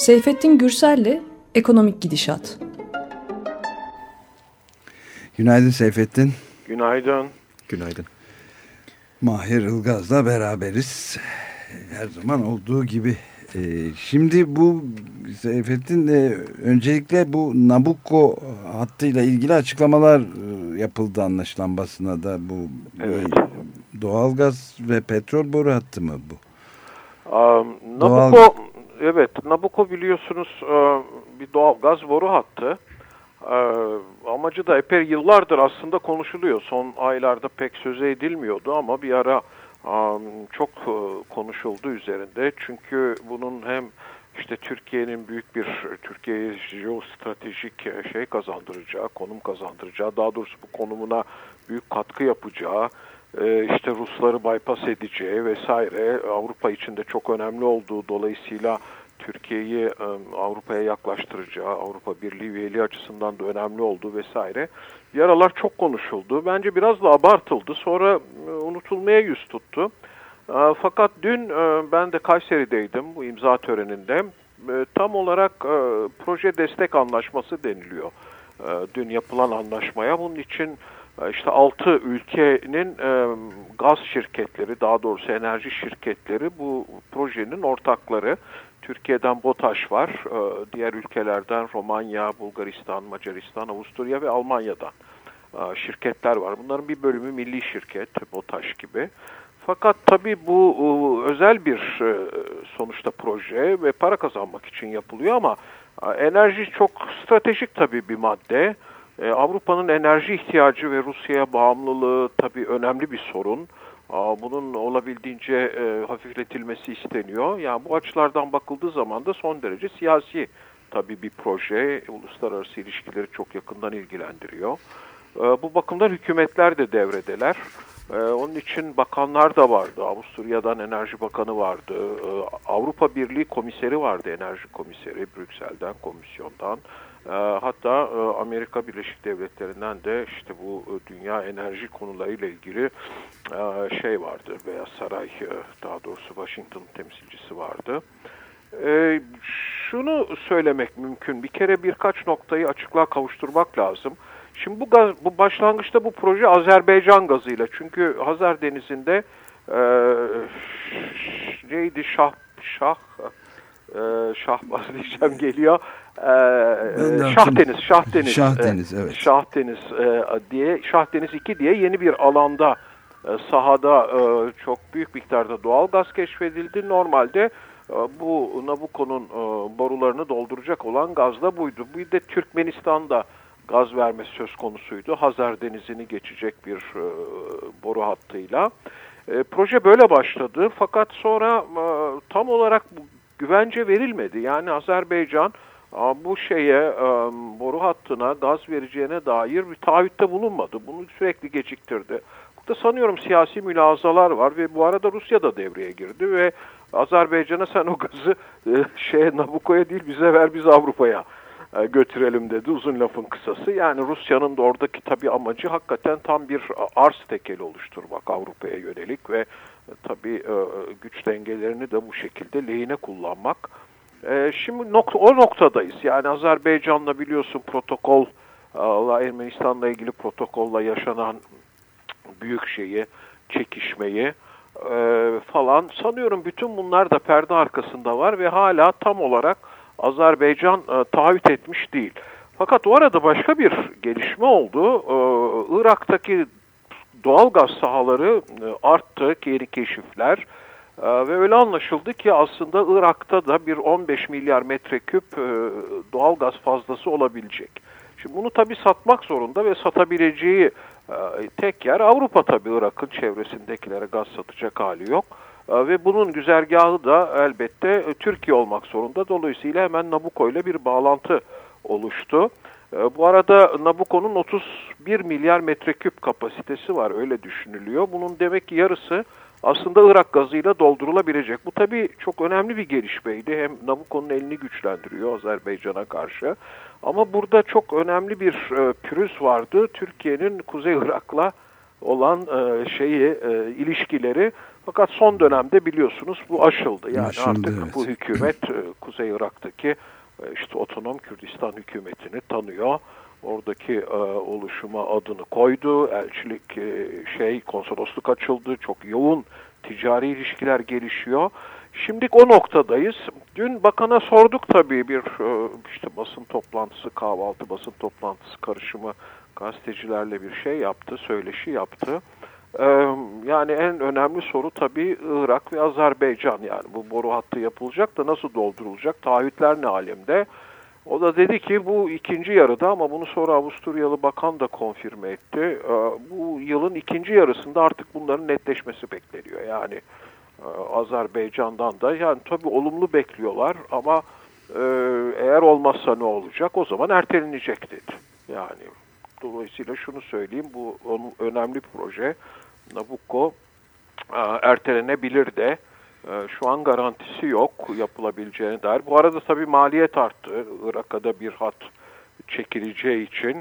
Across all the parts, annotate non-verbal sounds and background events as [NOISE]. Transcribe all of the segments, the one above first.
Seyfettin Gürsel'le Ekonomik Gidişat. Günaydın Seyfettin. Günaydın. Günaydın. Mahir Ilgaz'la beraberiz. Her zaman olduğu gibi. Ee, şimdi bu Seyfettin e, öncelikle bu Nabucco hattıyla ilgili açıklamalar e, yapıldı anlaşılan basına da bu evet. doğalgaz ve petrol boru hattı mı bu? Um, Nabucco Doğal... evet Nabucco biliyorsunuz e, bir doğalgaz boru hattı. E, amacı da epey yıllardır aslında konuşuluyor. Son aylarda pek söze edilmiyordu ama bir ara çok e, konuşuldu üzerinde. Çünkü bunun hem işte Türkiye'nin büyük bir Türkiye'ye jeostratejik şey kazandıracağı, konum kazandıracağı, daha doğrusu bu konumuna büyük katkı yapacağı, işte Rusları bypass edeceği vesaire Avrupa için de çok önemli olduğu dolayısıyla Türkiye'yi e, Avrupa'ya yaklaştıracağı, Avrupa Birliği üyeliği açısından da önemli olduğu vesaire yaralar çok konuşuldu. Bence biraz da abartıldı. Sonra e, unutulmaya yüz tuttu. E, fakat dün ben de Kayseri'deydim bu imza töreninde. Tam olarak proje destek anlaşması deniliyor. Dün yapılan anlaşmaya. Bunun için işte altı ülkenin gaz şirketleri, daha doğrusu enerji şirketleri bu projenin ortakları. Türkiye'den BOTAŞ var. Ee, diğer ülkelerden Romanya, Bulgaristan, Macaristan, Avusturya ve Almanya'dan e, şirketler var. Bunların bir bölümü milli şirket, BOTAŞ gibi. Fakat tabii bu e, özel bir e, sonuçta proje ve para kazanmak için yapılıyor ama enerji çok stratejik tabii bir madde. Avrupa'nın enerji ihtiyacı ve Rusya'ya bağımlılığı tabii önemli bir sorun. Bunun olabildiğince e, hafifletilmesi isteniyor. Yani bu açılardan bakıldığı zaman da son derece siyasi tabii bir proje. Uluslararası ilişkileri çok yakından ilgilendiriyor. E, bu bakımdan hükümetler de devredeler. E, onun için bakanlar da vardı. Avusturya'dan Enerji Bakanı vardı. E, Avrupa Birliği komiseri vardı, Enerji Komiseri Brüksel'den, komisyondan. Ee, hatta e, Amerika Birleşik Devletleri'nden de işte bu e, dünya enerji konularıyla ilgili e, şey vardı. Beyaz Saray daha doğrusu Washington temsilcisi vardı. Şunu söylemek mümkün. Bir kere birkaç noktayı açıklığa kavuşturmak lazım. Şimdi bu gaz, bu başlangıçta bu proje Azerbaycan gazıyla. Çünkü Hazar Denizi'nde neydi Şah Şah e, Şahbaz diyeceğim geliyor. E, Şahdeniz, Şahdeniz, Şahdeniz, evet. Şahdeniz e, diye, Şahdeniz 2 diye yeni bir alanda e, sahada e, çok büyük miktarda doğal gaz keşfedildi. Normalde e, bu Nabucco'nun e, borularını dolduracak olan gaz da buydu. Bir de Türkmenistan'da gaz vermesi söz konusuydu. Hazar Denizi'ni geçecek bir e, boru hattıyla. E, proje böyle başladı fakat sonra e, tam olarak güvence verilmedi. Yani Azerbaycan bu şeye boru hattına gaz vereceğine dair bir taahhütte bulunmadı. Bunu sürekli geciktirdi. Burada sanıyorum siyasi mülazalar var ve bu arada Rusya da devreye girdi ve Azerbaycan'a sen o gazı e, şeye Nabuco'ya değil bize ver biz Avrupa'ya e, götürelim dedi uzun lafın kısası. Yani Rusya'nın da oradaki tabi amacı hakikaten tam bir arz tekeli oluşturmak Avrupa'ya yönelik ve e, tabi güç dengelerini de bu şekilde lehine kullanmak. E, şimdi nok o noktadayız. Yani Azerbaycan'la biliyorsun protokol, Ermenistan'la ilgili protokolla yaşanan büyük şeyi, çekişmeyi e, falan sanıyorum bütün bunlar da perde arkasında var ve hala tam olarak Azerbaycan e, taahhüt etmiş değil. Fakat o arada başka bir gelişme oldu. E, Irak'taki doğal gaz sahaları e, arttı, yeni keşifler. Ee, ve öyle anlaşıldı ki aslında Irak'ta da bir 15 milyar metreküp e, doğal gaz fazlası olabilecek. Şimdi bunu tabii satmak zorunda ve satabileceği e, tek yer Avrupa tabii Irak'ın çevresindekilere gaz satacak hali yok. E, ve bunun güzergahı da elbette Türkiye olmak zorunda. Dolayısıyla hemen Nabucco ile bir bağlantı oluştu. Bu arada Nabucco'nun 31 milyar metreküp kapasitesi var öyle düşünülüyor. Bunun demek ki yarısı aslında Irak gazıyla doldurulabilecek. Bu tabii çok önemli bir gelişmeydi. Hem Nabucco'nun elini güçlendiriyor Azerbaycan'a karşı. Ama burada çok önemli bir e, pürüz vardı. Türkiye'nin Kuzey Irak'la olan e, şeyi e, ilişkileri fakat son dönemde biliyorsunuz bu aşıldı. Yani aşıldı, artık evet. bu hükümet Kuzey Irak'taki işte otonom Kürdistan hükümetini tanıyor. Oradaki e, oluşuma adını koydu. Elçilik e, şey konsolosluk açıldı. Çok yoğun ticari ilişkiler gelişiyor. Şimdi o noktadayız. Dün bakana sorduk tabii bir e, işte basın toplantısı, kahvaltı basın toplantısı karışımı gazetecilerle bir şey yaptı, söyleşi yaptı. Yani en önemli soru tabii Irak ve Azerbaycan yani bu boru hattı yapılacak da nasıl doldurulacak, taahhütler ne alemde? O da dedi ki bu ikinci yarıda ama bunu sonra Avusturyalı bakan da konfirme etti. Bu yılın ikinci yarısında artık bunların netleşmesi bekleniyor. Yani Azerbaycan'dan da yani tabii olumlu bekliyorlar ama eğer olmazsa ne olacak o zaman ertelenecek dedi. Yani dolayısıyla şunu söyleyeyim bu onun önemli proje Nabucco e, ertelenebilir de e, şu an garantisi yok yapılabileceğine dair. Bu arada tabii maliyet arttı. Irak'a bir hat çekileceği için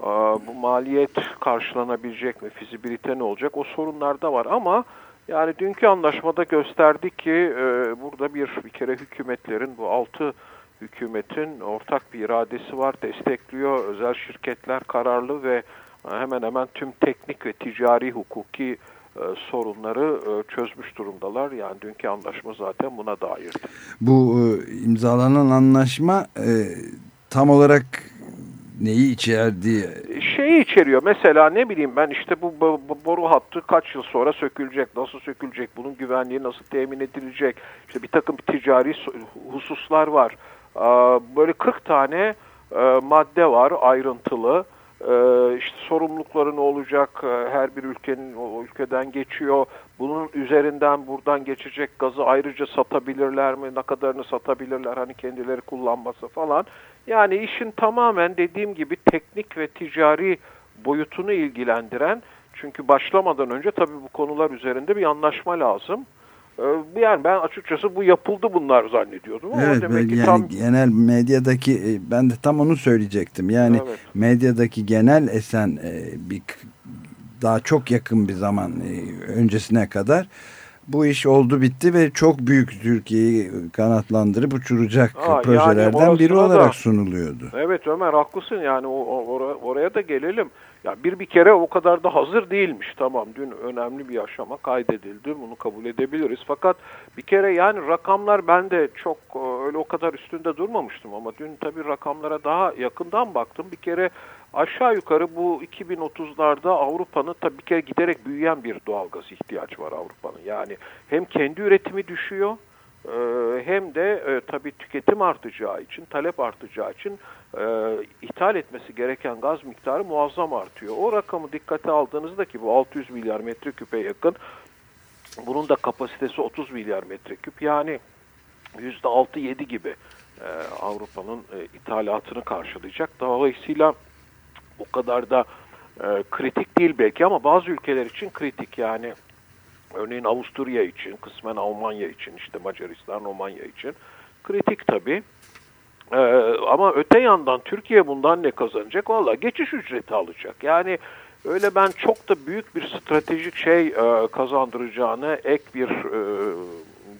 e, bu maliyet karşılanabilecek mi? Fizibilite ne olacak? O sorunlar da var ama yani dünkü anlaşmada gösterdi ki burada bir bir kere hükümetlerin bu altı hükümetin ortak bir iradesi var, destekliyor. Özel şirketler kararlı ve hemen hemen tüm teknik ve ticari hukuki e, sorunları e, çözmüş durumdalar. Yani dünkü anlaşma zaten buna dairdi. Bu e, imzalanan anlaşma e, tam olarak neyi içerdi? Şeyi içeriyor. Mesela ne bileyim ben işte bu, bu, bu boru hattı kaç yıl sonra sökülecek, nasıl sökülecek, bunun güvenliği nasıl temin edilecek, işte bir takım ticari hususlar var. Böyle 40 tane madde var ayrıntılı. İşte sorumlulukları ne olacak, her bir ülkenin o ülkeden geçiyor. Bunun üzerinden buradan geçecek gazı ayrıca satabilirler mi, ne kadarını satabilirler, hani kendileri kullanması falan. Yani işin tamamen dediğim gibi teknik ve ticari boyutunu ilgilendiren, çünkü başlamadan önce tabii bu konular üzerinde bir anlaşma lazım. Yani ben açıkçası bu yapıldı bunlar zannediyordum. Ama evet, demek ki yani tam... genel medyadaki ben de tam onu söyleyecektim. Yani Evet. medyadaki genel esen e, bir daha çok yakın bir zaman e, öncesine kadar bu iş oldu bitti ve çok büyük Türkiye'yi kanatlandırıp uçuracak Aa, yani projelerden biri orasına olarak da- sunuluyordu. Evet Ömer haklısın yani o, o- oraya, oraya da gelelim. Ya bir bir kere o kadar da hazır değilmiş. Tamam dün önemli bir aşama kaydedildi. Bunu kabul edebiliriz. Fakat bir kere yani rakamlar ben de çok e, öyle o kadar üstünde durmamıştım ama dün tabii rakamlara daha yakından baktım. Bir kere aşağı yukarı bu 2030'larda Avrupa'nın tabii bir kere giderek büyüyen bir doğalgaz ihtiyaç var Avrupa'nın. Yani hem kendi üretimi düşüyor ee, hem de e, tabii tüketim artacağı için, talep artacağı için e, ithal etmesi gereken gaz miktarı muazzam artıyor. O rakamı dikkate aldığınızda ki bu 600 milyar metreküpe yakın, bunun da kapasitesi 30 milyar metreküp yani %6-7 gibi e, Avrupa'nın e, ithalatını karşılayacak. Dolayısıyla o kadar da e, kritik değil belki ama bazı ülkeler için kritik yani Örneğin Avusturya için, kısmen Almanya için, işte Macaristan, Romanya için kritik tabii. Ee, ama öte yandan Türkiye bundan ne kazanacak? Valla geçiş ücreti alacak. Yani öyle ben çok da büyük bir stratejik şey e, kazandıracağını, ek bir e,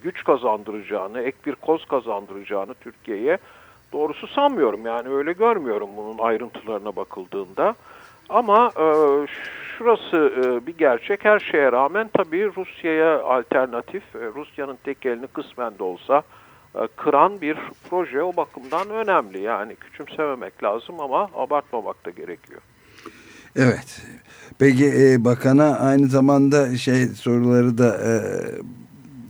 güç kazandıracağını, ek bir koz kazandıracağını Türkiye'ye doğrusu sanmıyorum. Yani öyle görmüyorum bunun ayrıntılarına bakıldığında. Ama e, şurası e, bir gerçek. Her şeye rağmen tabii Rusya'ya alternatif, e, Rusya'nın tek elini kısmen de olsa kıran bir proje o bakımdan önemli. Yani küçümsememek lazım ama abartmamak da gerekiyor. Evet. Peki e, bakana aynı zamanda şey soruları da e,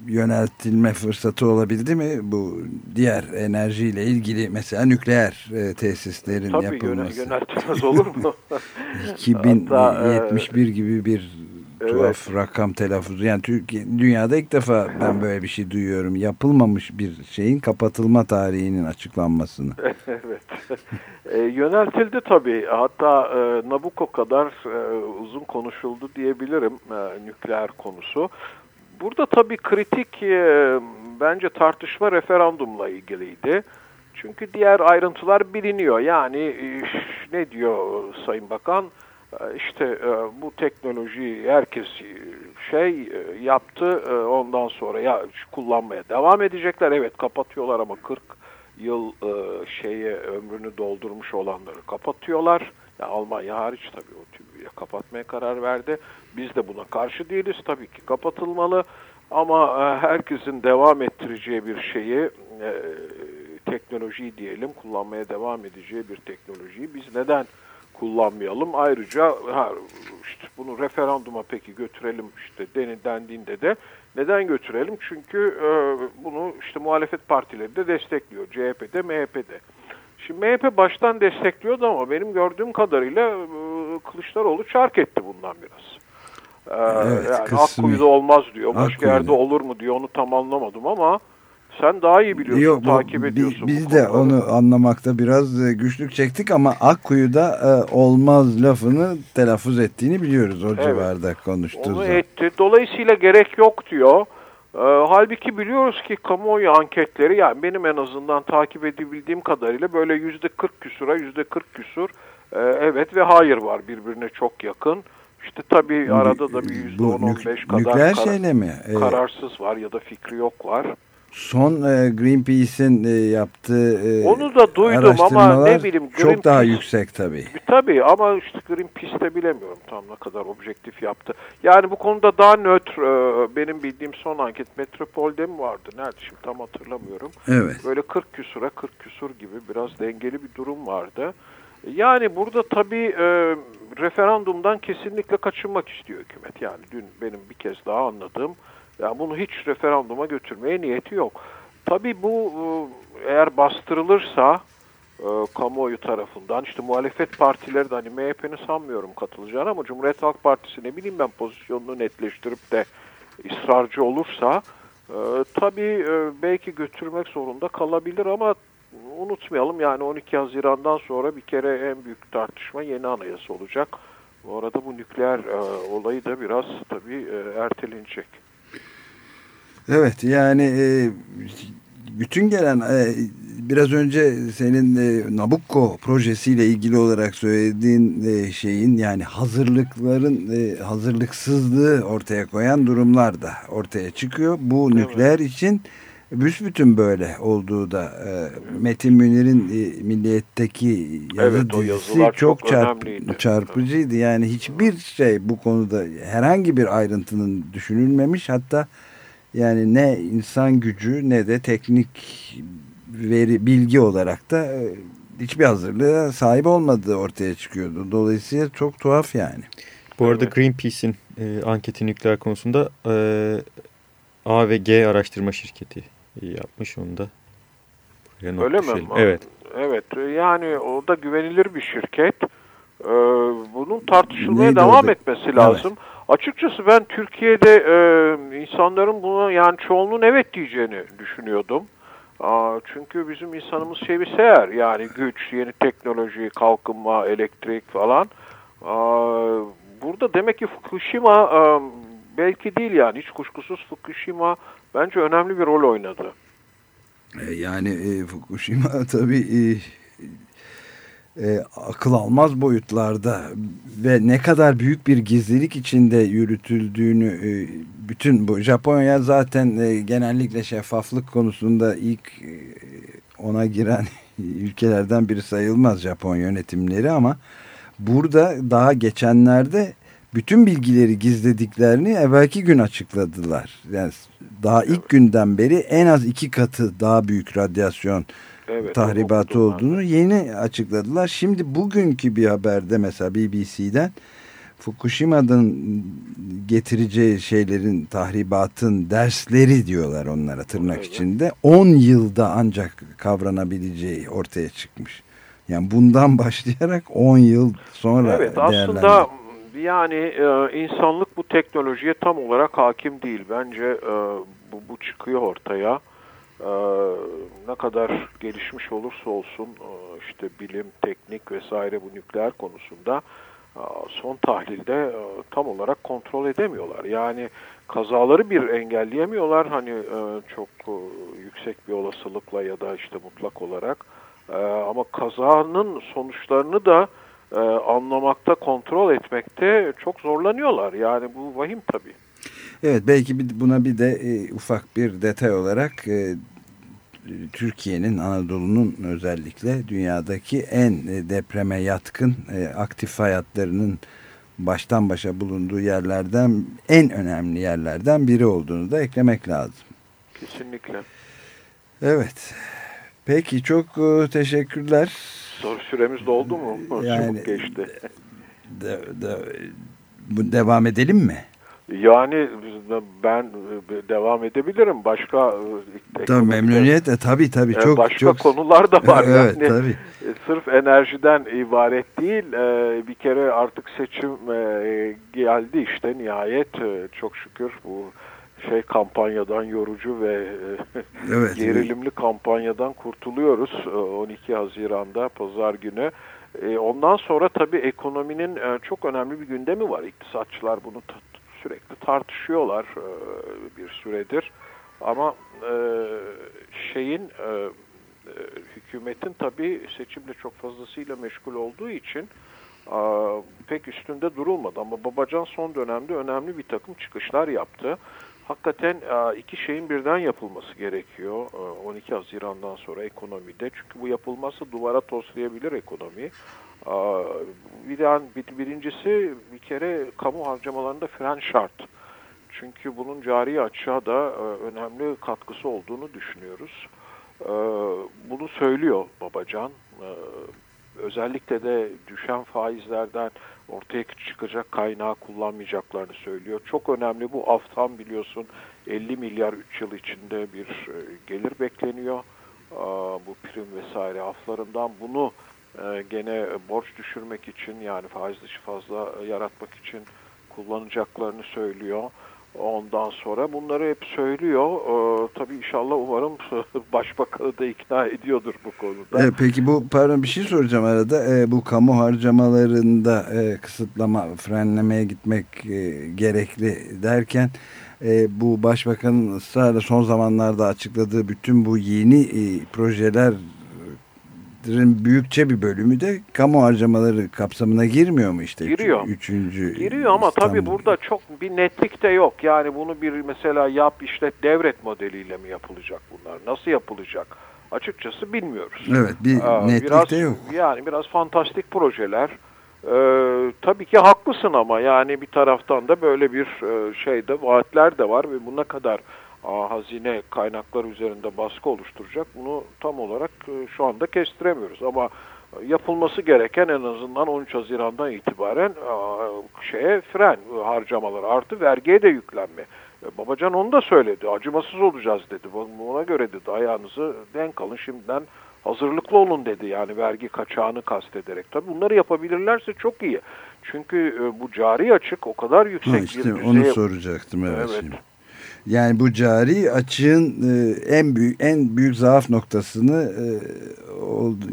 yöneltilme fırsatı olabildi mi? Bu diğer enerjiyle ilgili mesela nükleer e, tesislerin Tabii yapılması. yöneltilmez olur mu? [LAUGHS] 2071 e, gibi bir tuhaf rakam telaffuzu. Yani Türkiye, dünyada ilk defa ben böyle bir şey duyuyorum. Yapılmamış bir şeyin kapatılma tarihinin açıklanmasını. [LAUGHS] evet. E, yöneltildi tabii. Hatta e, Nabucco kadar e, uzun konuşuldu diyebilirim e, nükleer konusu. Burada tabii kritik e, bence tartışma referandumla ilgiliydi. Çünkü diğer ayrıntılar biliniyor. Yani e, ne diyor Sayın Bakan? İşte bu teknolojiyi herkes şey yaptı ondan sonra ya kullanmaya devam edecekler. Evet kapatıyorlar ama 40 yıl şeye ömrünü doldurmuş olanları kapatıyorlar. Yani Almanya hariç tabii o tübüye kapatmaya karar verdi. Biz de buna karşı değiliz. Tabii ki kapatılmalı. Ama herkesin devam ettireceği bir şeyi teknolojiyi diyelim kullanmaya devam edeceği bir teknolojiyi biz neden kullanmayalım? Ayrıca ha, işte bunu referanduma peki götürelim işte denildiğinde de neden götürelim? Çünkü e, bunu işte muhalefet partileri de destekliyor. CHP'de, MHP'de. Şimdi MHP baştan destekliyordu ama benim gördüğüm kadarıyla e, Kılıçdaroğlu çark etti bundan biraz. Ee, evet, yani Akkuyu'da olmaz diyor. Başka Akkuyu'da. yerde olur mu diyor. Onu tam anlamadım ama sen daha iyi biliyorsun, Yok, bu, takip ediyorsun. Biz de onu anlamakta biraz e, güçlük çektik ama Akkuyu'da e, olmaz lafını telaffuz ettiğini biliyoruz o evet, civarda konuştuğu Onu etti. Dolayısıyla gerek yok diyor. E, halbuki biliyoruz ki kamuoyu anketleri yani benim en azından takip edebildiğim kadarıyla böyle yüzde 40 küsura yüzde 40 küsur e, evet ve hayır var birbirine çok yakın. İşte tabii arada da bir yüzde 10-15 kadar kar mi? kararsız var ya da fikri yok var. Son e, Greenpeace'in e, yaptığı e, Onu da duydum ama ne bileyim Greenpeace, çok daha yüksek tabii. Tabii ama işte Greenpeace'te bilemiyorum tam ne kadar objektif yaptı. Yani bu konuda daha nötr e, benim bildiğim son anket Metropol'de mi vardı? Nerede şimdi tam hatırlamıyorum. Evet. Böyle 40 küsura 40 küsur gibi biraz dengeli bir durum vardı. Yani burada tabii e, referandumdan kesinlikle kaçınmak istiyor hükümet. Yani dün benim bir kez daha anladığım yani bunu hiç referanduma götürmeye niyeti yok. Tabii bu e, eğer bastırılırsa e, kamuoyu tarafından işte muhalefet partileri de hani MHP'ni sanmıyorum katılacağını ama Cumhuriyet Halk Partisi ne bileyim ben pozisyonunu netleştirip de ısrarcı olursa e, tabii e, belki götürmek zorunda kalabilir ama unutmayalım yani 12 Haziran'dan sonra bir kere en büyük tartışma yeni anayasa olacak. Bu arada bu nükleer e, olayı da biraz tabii e, ertelenecek. Evet yani e, bütün gelen e, biraz önce senin e, Nabucco projesiyle ilgili olarak söylediğin e, şeyin yani hazırlıkların e, hazırlıksızlığı ortaya koyan durumlar da ortaya çıkıyor. Bu evet. nükleer için büsbütün böyle olduğu da e, Metin Münir'in e, Milliyet'teki yazı evet, dizisi çok, çok çarp, çarpıcıydı. Yani hiçbir şey bu konuda herhangi bir ayrıntının düşünülmemiş hatta yani ne insan gücü ne de teknik veri bilgi olarak da e, hiçbir hazırlığa sahip olmadığı ortaya çıkıyordu. Dolayısıyla çok tuhaf yani. Bu arada Greenpeace'in e, anketi nükleer konusunda e, A ve G araştırma şirketi yapmış onu da. Öyle mi? Evet. Evet yani o da güvenilir bir şirket. Ee, bunun tartışılmaya Neydi devam orada? etmesi lazım. Evet. Açıkçası ben Türkiye'de e, insanların buna yani çoğunluğun evet diyeceğini düşünüyordum. Aa, çünkü bizim insanımız şey bir sever yani güç, yeni teknoloji, kalkınma, elektrik falan. Aa, burada demek ki Fukushima e, belki değil yani hiç kuşkusuz Fukushima bence önemli bir rol oynadı. E, yani e, Fukushima [LAUGHS] tabii e, e, akıl almaz boyutlarda ve ne kadar büyük bir gizlilik içinde yürütüldüğünü e, bütün bu Japonya zaten e, genellikle şeffaflık konusunda ilk e, ona giren [LAUGHS] ülkelerden biri sayılmaz Japon yönetimleri ama burada daha geçenlerde bütün bilgileri gizlediklerini evvelki gün açıkladılar. Yani daha ilk günden beri en az iki katı daha büyük radyasyon evet, tahribatı olduğunu yeni açıkladılar. Şimdi bugünkü bir haberde mesela BBC'den Fukushima'dan getireceği şeylerin tahribatın dersleri diyorlar onlara tırnak evet. içinde 10 yılda ancak kavranabileceği ortaya çıkmış. Yani bundan [LAUGHS] başlayarak 10 yıl sonra Evet aslında yani e, insanlık bu teknolojiye tam olarak hakim değil. Bence e, bu, bu çıkıyor ortaya. E, ne kadar gelişmiş olursa olsun e, işte bilim, teknik vesaire bu nükleer konusunda e, son tahlilde e, tam olarak kontrol edemiyorlar. Yani kazaları bir engelleyemiyorlar. Hani çok yüksek bir olasılıkla ya da işte mutlak olarak. Ama kazanın sonuçlarını da anlamakta, kontrol etmekte çok zorlanıyorlar. Yani bu vahim tabii. Evet belki buna bir de e, ufak bir detay olarak e, Türkiye'nin, Anadolu'nun özellikle dünyadaki en e, depreme yatkın e, aktif hayatlarının baştan başa bulunduğu yerlerden en önemli yerlerden biri olduğunu da eklemek lazım. Kesinlikle. Evet. Peki çok e, teşekkürler. Soru süremiz doldu mu? Yani, Çabuk geçti. De, de, bu devam edelim mi? Yani ben devam edebilirim. Başka e, tabii memnuniyetle tabii tabii e, çok başka çok konular da var. evet yani, tabii. E, sırf enerjiden ibaret değil. Bir kere artık seçim geldi işte nihayet çok şükür bu şey kampanyadan yorucu ve evet, gerilimli evet. kampanyadan kurtuluyoruz 12 Haziran'da pazar günü. Ondan sonra tabii ekonominin çok önemli bir gündemi var. İktisatçılar bunu sürekli tartışıyorlar bir süredir. Ama şeyin hükümetin tabii seçimle çok fazlasıyla meşgul olduğu için pek üstünde durulmadı. Ama Babacan son dönemde önemli bir takım çıkışlar yaptı hakikaten e, iki şeyin birden yapılması gerekiyor 12 e, Haziran'dan sonra ekonomide. Çünkü bu yapılmazsa duvara toslayabilir ekonomi. E, bir bir, birincisi bir kere kamu harcamalarında fren şart. Çünkü bunun cari açığa da önemli katkısı olduğunu düşünüyoruz. Bunu söylüyor Babacan. Özellikle de düşen faizlerden ortaya çıkacak kaynağı kullanmayacaklarını söylüyor. Çok önemli bu aftan biliyorsun 50 milyar 3 yıl içinde bir e, gelir bekleniyor. Bu prim vesaire aflarından bunu e, gene borç düşürmek için yani faiz dışı fazla yaratmak için kullanacaklarını söylüyor. Ondan sonra bunları hep söylüyor. Ee, tabii inşallah umarım [LAUGHS] başbakanı da ikna ediyordur bu konuda. E, peki bu pardon bir şey soracağım arada. E, bu kamu harcamalarında e, kısıtlama, frenlemeye gitmek e, gerekli derken e, bu başbakanın ısrarla son zamanlarda açıkladığı bütün bu yeni e, projeler büyükçe bir bölümü de kamu harcamaları kapsamına girmiyor mu işte? Giriyor. Üçüncü Giriyor ama İstanbul. tabii burada çok bir netlik de yok. Yani bunu bir mesela yap işlet devret modeliyle mi yapılacak bunlar? Nasıl yapılacak? Açıkçası bilmiyoruz. Evet bir Aa, netlik biraz, de yok. Yani biraz fantastik projeler. Ee, tabii ki haklısın ama yani bir taraftan da böyle bir e, şeyde vaatler de var ve buna kadar hazine kaynakları üzerinde baskı oluşturacak. Bunu tam olarak e, şu anda kestiremiyoruz ama yapılması gereken en azından 13 Haziran'dan itibaren şeye fren harcamaları artı vergiye de yüklenme. E, Babacan onu da söyledi. Acımasız olacağız dedi. Ona göre dedi ayağınızı denk alın şimdiden hazırlıklı olun dedi. Yani vergi kaçağını kastederek. Tabii bunları yapabilirlerse çok iyi. Çünkü e, bu cari açık o kadar yüksek ha işte bir düzeye... Onu soracaktım evet. evet. Şimdi. Yani bu cari açığın e, en büyük en büyük zaaf noktasını e, oldu,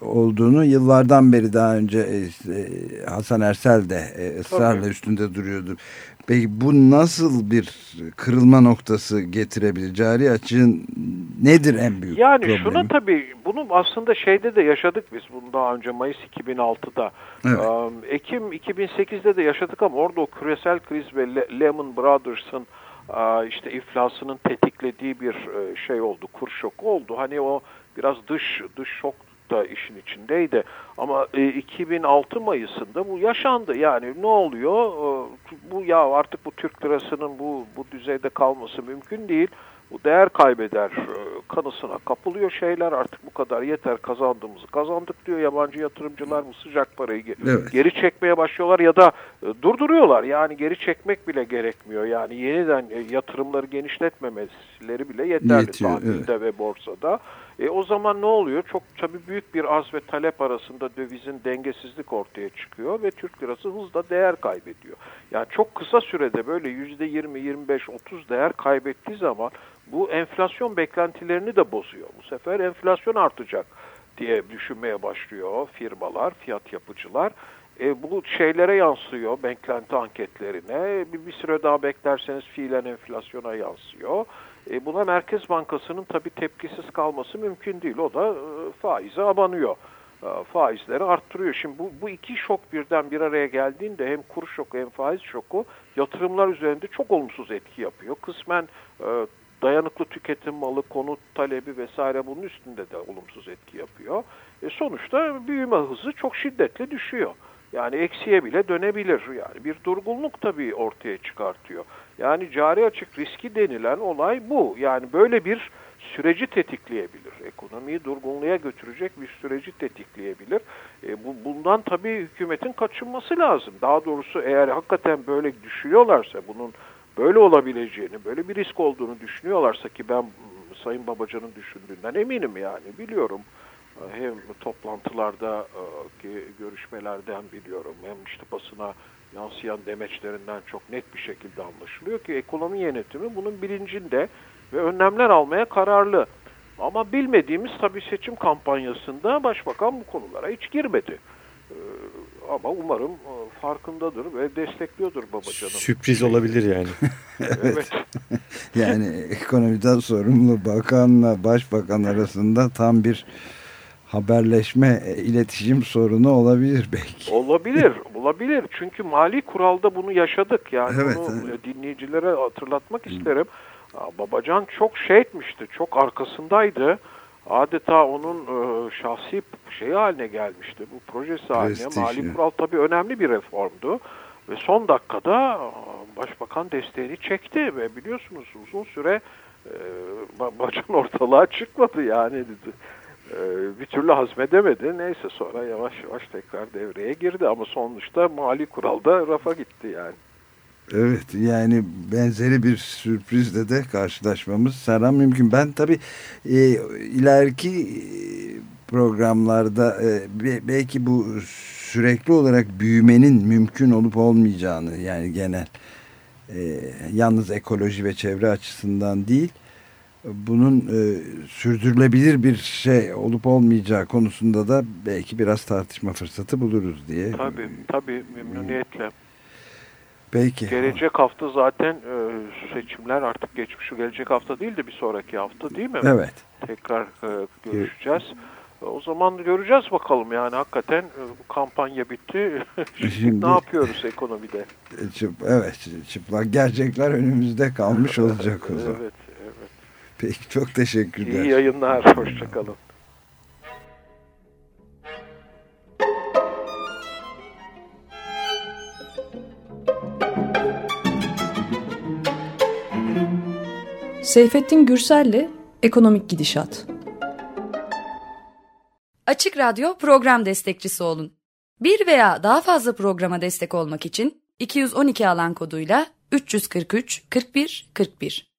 olduğunu yıllardan beri daha önce e, Hasan Ersel de ısrarla Tabii. üstünde duruyordu. Peki bu nasıl bir kırılma noktası getirebilir? Cari açığın nedir en büyük yani problemi? Yani şuna tabii bunu aslında şeyde de yaşadık biz bunu daha önce Mayıs 2006'da. Evet. Ekim 2008'de de yaşadık ama orada o küresel kriz ve Lehman Brothers'ın işte iflasının tetiklediği bir e, şey oldu, kur şoku oldu. Hani o biraz dış dış şok da işin içindeydi. Ama 2006 e, Mayıs'ında bu yaşandı. Yani ne oluyor? Bu ya artık bu Türk lirasının bu bu düzeyde kalması mümkün değil bu değer kaybeder e, kanısına kapılıyor şeyler artık bu kadar yeter kazandığımızı kazandık diyor yabancı yatırımcılar bu sıcak parayı evet. geri çekmeye başlıyorlar ya da e, durduruyorlar yani geri çekmek bile gerekmiyor yani yeniden e, yatırımları genişletmemeleri bile yeterli tahminde evet. ve borsada. E, o zaman ne oluyor? Çok tabii büyük bir arz ve talep arasında dövizin dengesizlik ortaya çıkıyor ve Türk lirası hızla değer kaybediyor. Yani çok kısa sürede böyle yüzde 20, 25, 30 değer kaybettiği zaman bu enflasyon beklentilerini de bozuyor. Bu sefer enflasyon artacak diye düşünmeye başlıyor firmalar, fiyat yapıcılar. E, bu şeylere yansıyor, beklenti anketlerine. Bir, bir süre daha beklerseniz fiilen enflasyona yansıyor. E, buna Merkez Bankası'nın tabii tepkisiz kalması mümkün değil. O da e, faize abanıyor. faizleri arttırıyor. Şimdi bu, bu iki şok birden bir araya geldiğinde hem kur şoku hem faiz şoku yatırımlar üzerinde çok olumsuz etki yapıyor. Kısmen e, dayanıklı tüketim malı, konut talebi vesaire bunun üstünde de olumsuz etki yapıyor. E sonuçta büyüme hızı çok şiddetli düşüyor. Yani eksiye bile dönebilir. Yani bir durgunluk tabii ortaya çıkartıyor. Yani cari açık riski denilen olay bu. Yani böyle bir süreci tetikleyebilir. Ekonomiyi durgunluğa götürecek bir süreci tetikleyebilir. E, bu, bundan tabii hükümetin kaçınması lazım. Daha doğrusu eğer hakikaten böyle düşünüyorlarsa bunun böyle olabileceğini, böyle bir risk olduğunu düşünüyorlarsa ki ben Sayın Babacan'ın düşündüğünden eminim yani biliyorum. Hem toplantılarda e, görüşmelerden biliyorum hem işte basına yansıyan demeçlerinden çok net bir şekilde anlaşılıyor ki ekonomi yönetimi bunun bilincinde ve önlemler almaya kararlı. Ama bilmediğimiz tabii seçim kampanyasında başbakan bu konulara hiç girmedi. Ee, ama umarım e, farkındadır ve destekliyordur Babacan'ın. Sürpriz olabilir yani. [LAUGHS] evet. yani ekonomiden sorumlu bakanla başbakan arasında tam bir haberleşme, e, iletişim sorunu olabilir belki. Olabilir, [LAUGHS] olabilir. Çünkü mali kuralda bunu yaşadık. Yani evet, bunu evet. dinleyicilere hatırlatmak isterim. Babacan çok şey etmişti, çok arkasındaydı. Adeta onun e, şahsi şey haline gelmişti, bu projesi haline. Mali kural tabii önemli bir reformdu. Ve son dakikada başbakan desteğini çekti ve biliyorsunuz uzun süre e, Babacan [LAUGHS] ortalığa çıkmadı yani. E, bir türlü hazmedemedi. Neyse sonra yavaş yavaş tekrar devreye girdi ama sonuçta mali kuralda rafa gitti yani. Evet yani benzeri bir sürprizle de karşılaşmamız her an mümkün. Ben tabii e, ileriki e, programlarda e, belki bu sürekli olarak büyümenin mümkün olup olmayacağını yani genel e, yalnız ekoloji ve çevre açısından değil bunun e, sürdürülebilir bir şey olup olmayacağı konusunda da belki biraz tartışma fırsatı buluruz diye. Tabii tabii memnuniyetle. Peki. Gelecek hafta zaten e, seçimler artık geçmiş. Şu gelecek hafta değil de bir sonraki hafta değil mi? Evet. Tekrar e, görüşeceğiz. O zaman göreceğiz bakalım yani hakikaten e, kampanya bitti. [LAUGHS] Şimdi, Şimdi ne yapıyoruz ekonomide? E, çıp, evet çıplak gerçekler önümüzde kalmış olacak o zaman. evet. [LAUGHS] Peki çok teşekkürler. İyi yayınlar. Hoşçakalın. Seyfettin Gürsel'le Ekonomik Gidişat. Açık Radyo program destekçisi olun. Bir veya daha fazla programa destek olmak için 212 alan koduyla 343 41 41